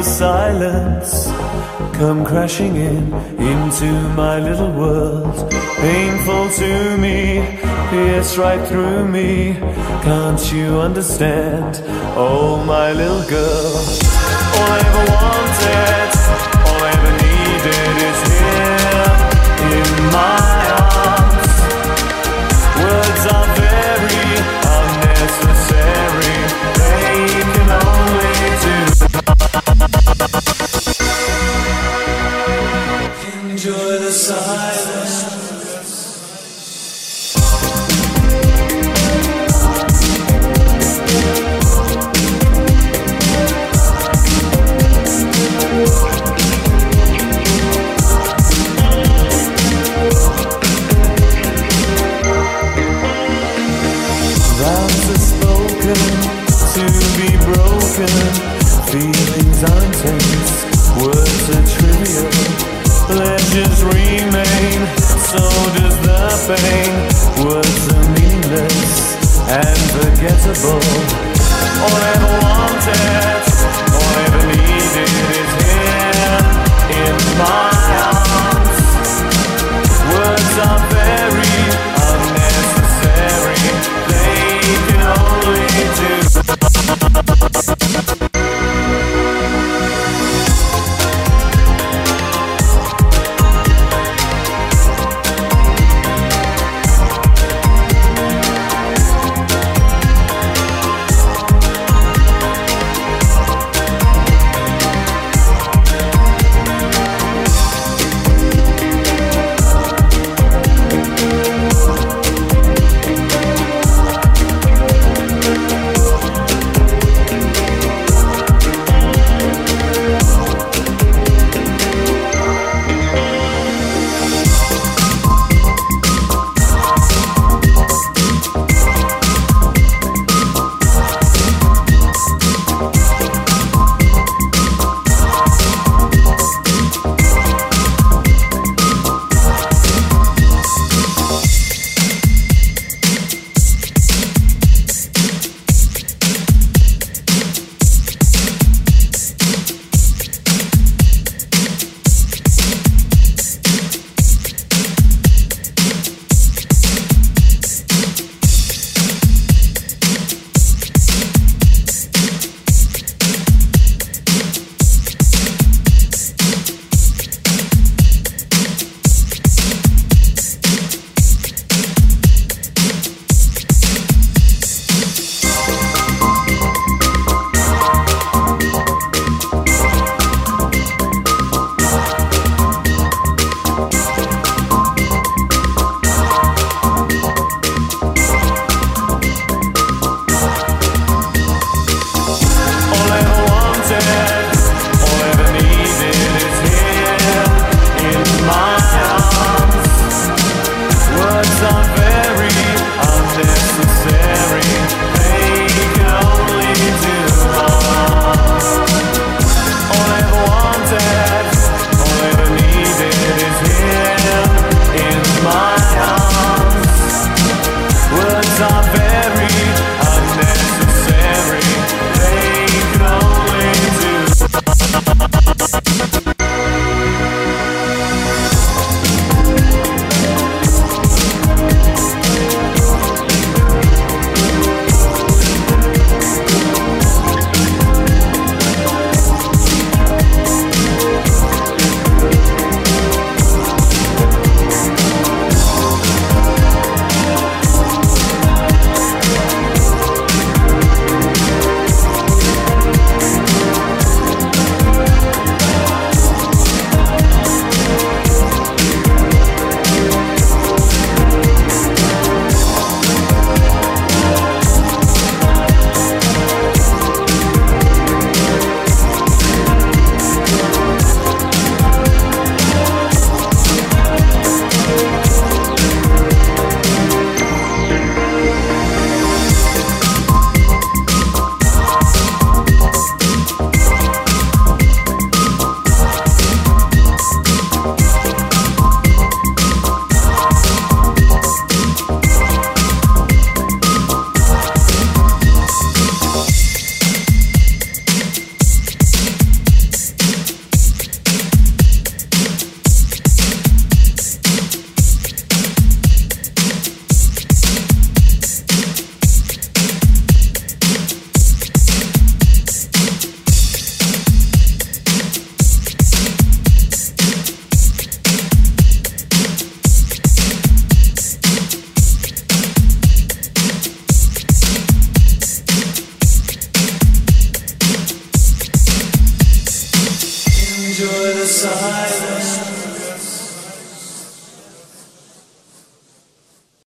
the silence come crashing in into my little world. Painful to me, pierce right through me. Can't you understand? Oh, my little girl, all I ever wanted.